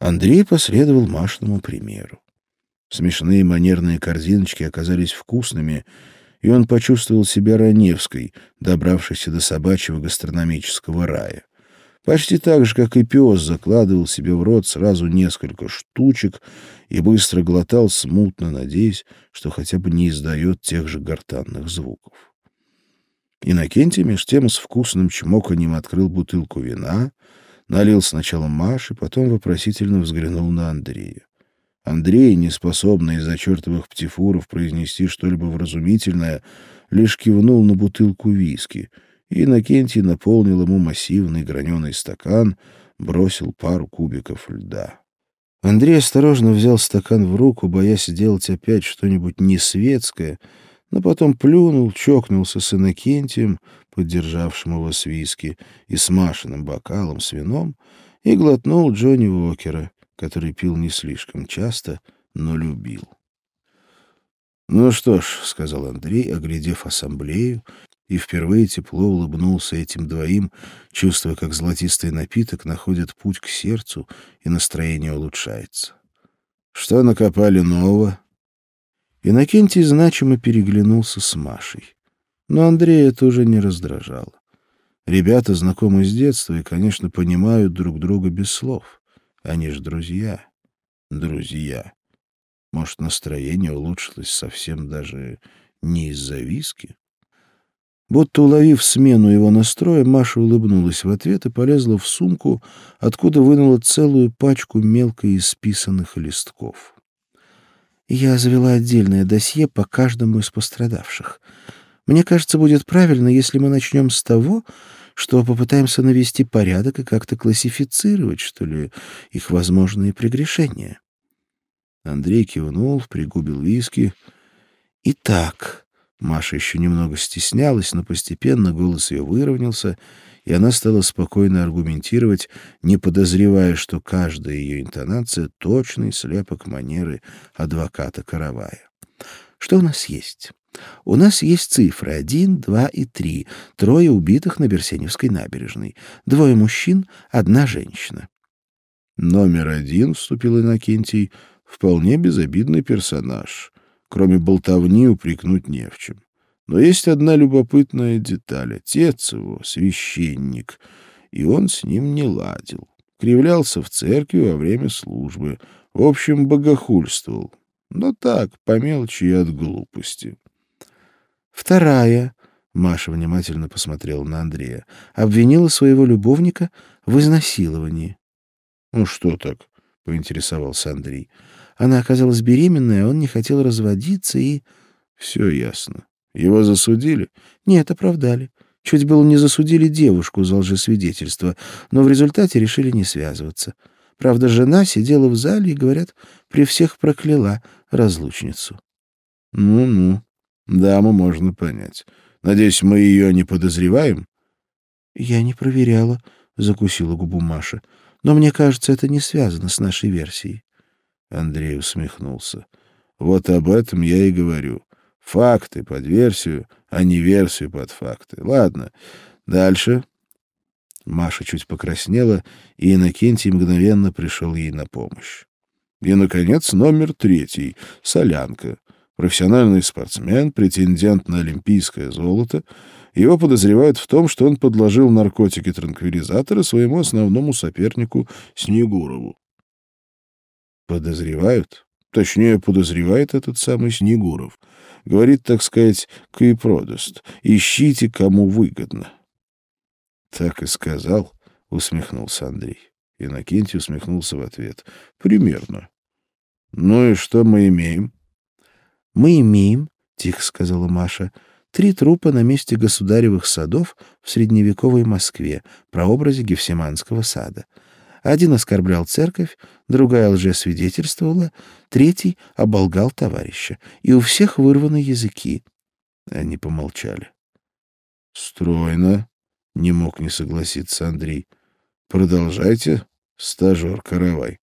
Андрей последовал Машиному примеру. Смешные манерные корзиночки оказались вкусными, и он почувствовал себя Раневской, добравшейся до собачьего гастрономического рая. Почти так же, как и пес, закладывал себе в рот сразу несколько штучек и быстро глотал смутно, надеясь, что хотя бы не издает тех же гортанных звуков. Иннокентий меж тем с вкусным чмоканьем открыл бутылку вина, налил сначала Маше, потом вопросительно взглянул на Андрея. Андрей, не способный из-за чертовых птифуров произнести что-либо вразумительное, лишь кивнул на бутылку виски, и Иннокентий наполнил ему массивный граненый стакан, бросил пару кубиков льда. Андрей осторожно взял стакан в руку, боясь сделать опять что-нибудь несветское, но потом плюнул, чокнулся с Иннокентием, поддержавшим его с виски, и с Машиным бокалом с вином, и глотнул Джонни Уокера, который пил не слишком часто, но любил. «Ну что ж», — сказал Андрей, оглядев ассамблею, и впервые тепло улыбнулся этим двоим, чувствуя, как золотистый напиток находит путь к сердцу, и настроение улучшается. «Что накопали нового?» Иннокентий значимо переглянулся с Машей. Но Андрея это уже не раздражало. Ребята знакомы с детства и, конечно, понимают друг друга без слов. Они ж друзья. Друзья. Может, настроение улучшилось совсем даже не из-за виски? Будто уловив смену его настроя, Маша улыбнулась в ответ и полезла в сумку, откуда вынула целую пачку мелко исписанных листков. Я завела отдельное досье по каждому из пострадавших. Мне кажется, будет правильно, если мы начнем с того, что попытаемся навести порядок и как-то классифицировать, что ли, их возможные прегрешения. Андрей кивнул, пригубил виски. «Итак...» Маша еще немного стеснялась, но постепенно голос ее выровнялся, и она стала спокойно аргументировать, не подозревая, что каждая ее интонация — точный слепок манеры адвоката Каравая. «Что у нас есть? У нас есть цифры 1, 2 и 3. Трое убитых на Берсеневской набережной. Двое мужчин, одна женщина. Номер один, вступил Иннокентий, вполне безобидный персонаж. Кроме болтовни упрекнуть не в чем. Но есть одна любопытная деталь. Отец его — священник, и он с ним не ладил. Кривлялся в церкви во время службы. В общем, богохульствовал. Но так, по мелочи и от глупости. Вторая, Маша внимательно посмотрела на Андрея, обвинила своего любовника в изнасиловании. Ну что так? поинтересовался Андрей. Она оказалась беременной, а он не хотел разводиться и все ясно. Его засудили? Нет, оправдали. Чуть было не засудили девушку за лжесвидетельство, но в результате решили не связываться. Правда, жена сидела в зале и, говорят, при всех прокляла разлучницу. Ну-ну. Даму можно понять. Надеюсь, мы ее не подозреваем? Я не проверяла, закусила губу Маша. Но мне кажется, это не связано с нашей версией. Андрей усмехнулся. Вот об этом я и говорю. Факты под версию, а не версию под факты. Ладно, дальше. Маша чуть покраснела, и Иннокентий мгновенно пришел ей на помощь. И, наконец, номер третий — солянка профессиональный спортсмен, претендент на олимпийское золото. Его подозревают в том, что он подложил наркотики-транквилизаторы своему основному сопернику Снегурову. Подозревают? Точнее, подозревает этот самый Снегуров. Говорит, так сказать, Каипродаст. Ищите, кому выгодно. Так и сказал, усмехнулся Андрей. Иннокентий усмехнулся в ответ. Примерно. Ну и что мы имеем? «Мы имеем, — тихо сказала Маша, — три трупа на месте государевых садов в средневековой Москве, прообразе Гефсиманского сада. Один оскорблял церковь, другая лжесвидетельствовала, третий оболгал товарища. И у всех вырваны языки». Они помолчали. «Стройно», — не мог не согласиться Андрей. «Продолжайте, стажер Каравай».